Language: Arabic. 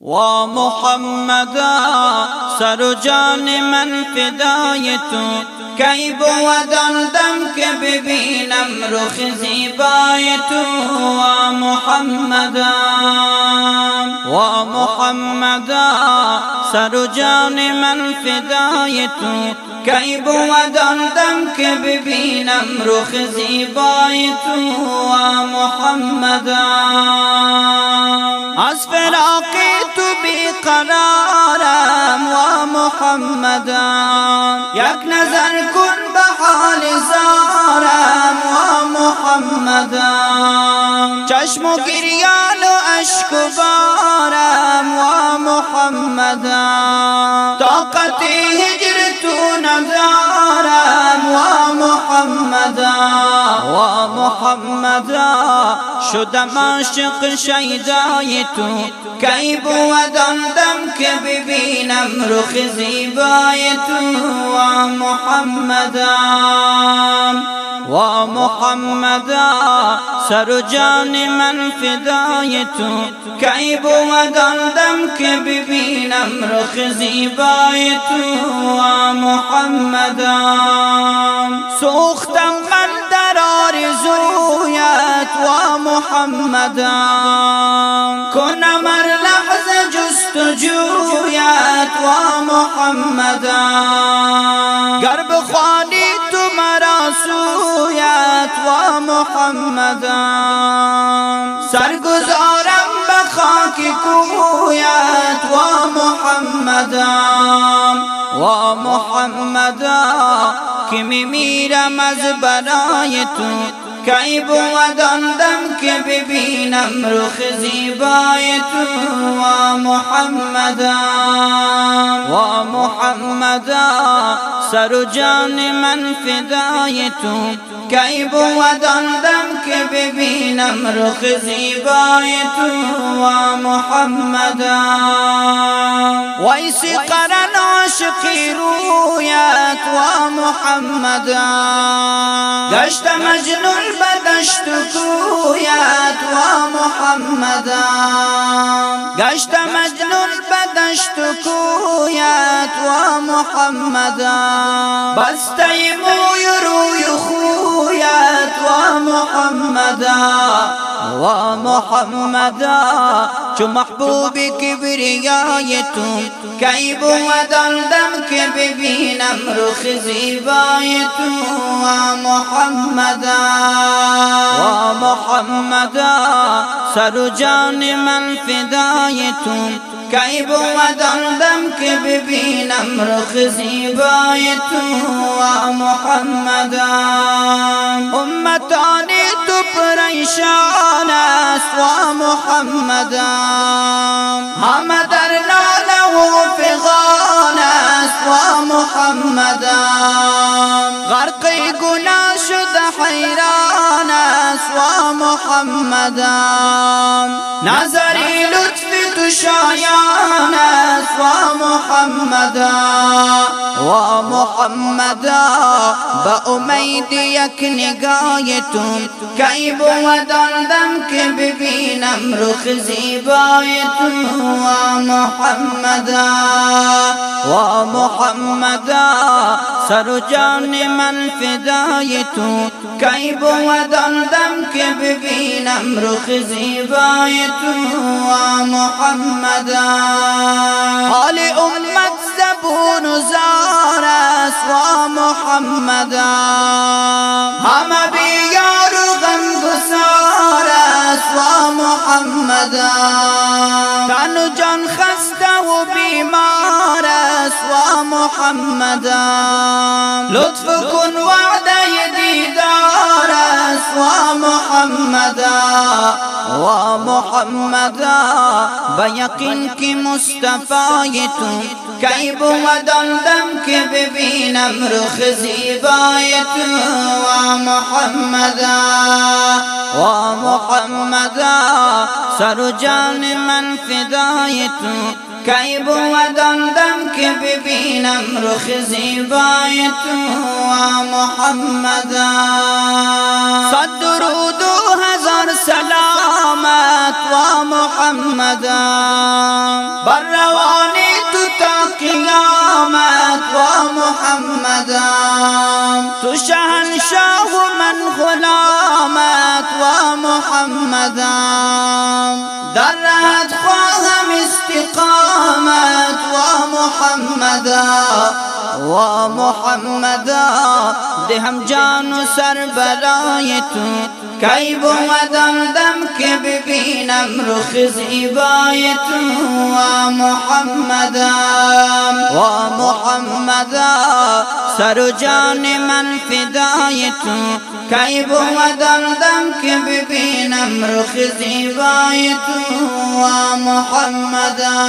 ومحمدا سر جان من فدای تو کی بودن که ببینم رخ زیبای تو وا محمدا وا محمدا سر و جان من فدای تو کی بود آن دم که ببینم رخ زیبای تو وا محمدا از فراق تو بی‌قرارم وا محمدا یک نظر کن به حال زارم و چشم و گریان و عشق و بارم و محمدم طاقت هجر تو ندارم محمدا شدم عاشق شیدای تو. کی بود آن دم که ببینم رخ زیبای تو؟ وا محمدا وا محمدا. سر و جان من فدای تو. کی بود آن دم که ببینم رخ زیبای تو؟ وا محمدا سوختم من در آرزویت وا محمدا کنم جویت وا محمدا گر بخوانی تو مرا سویت وا محمدا سر گذارم به خاک کویت وا محمدا وا محمدا که میمیرم از برای تو کی بود آن دم که ببینم رخ زیبای تو و و سر و جان من فدای تو کی بود آن دم که ببینم رخ زیبای تو و قرن و محمدا گشت مجنون بدشت کویت و محمدا. گشت مجنون بدشت کویت و محمدا. بسته موی روی خویت و محمدا. و محمدا چو محبوب کبریای تو کی بود آن دم که ببینم رخ زیبای تو وا محمدا. وا محمدا سر و جان من فدای تو کی بود آن دم که ببینم رخ زیبای تو وا محمدا امتان تو پریشان است وا محمدا همه در ناله و فغان است وا محمدا محمدا نظر لطف تو شایان است وا محمدا وا محمدا با امید یک نگاه تو کی بود آن دم که ببینم رخ زیبای تو و محمدا و محمدا سر جان من فدای تو کی بودان دم که ببینم رخ زیبای تو و محمدا. حال امت زبون و زار است و محمدا. همه بیار و غم گسار است و محمدا. تن و جان خسته و بیمار است و محمدا. لطف محمدا و محمدا بیقین کی مصطفی تو کی بودن دم که ببینم رخ زیبای محمدا و محمدا من فدای تو کی بودن دم که ببینم رخ زیبای محمدا و و محمد محمدا برواني تا قیامت ومحمدا تو شهنشاه من غلامت ومحمدا در رهت خواهم استقامت ومحمدا دهم جان و سر برای تو کی بودم دم که ببینم رخ زیبای تو و محمدا و محمدا سر و جان من فدای تو کی بودم دم که ببینم رخ زیبای تو و محمدا۔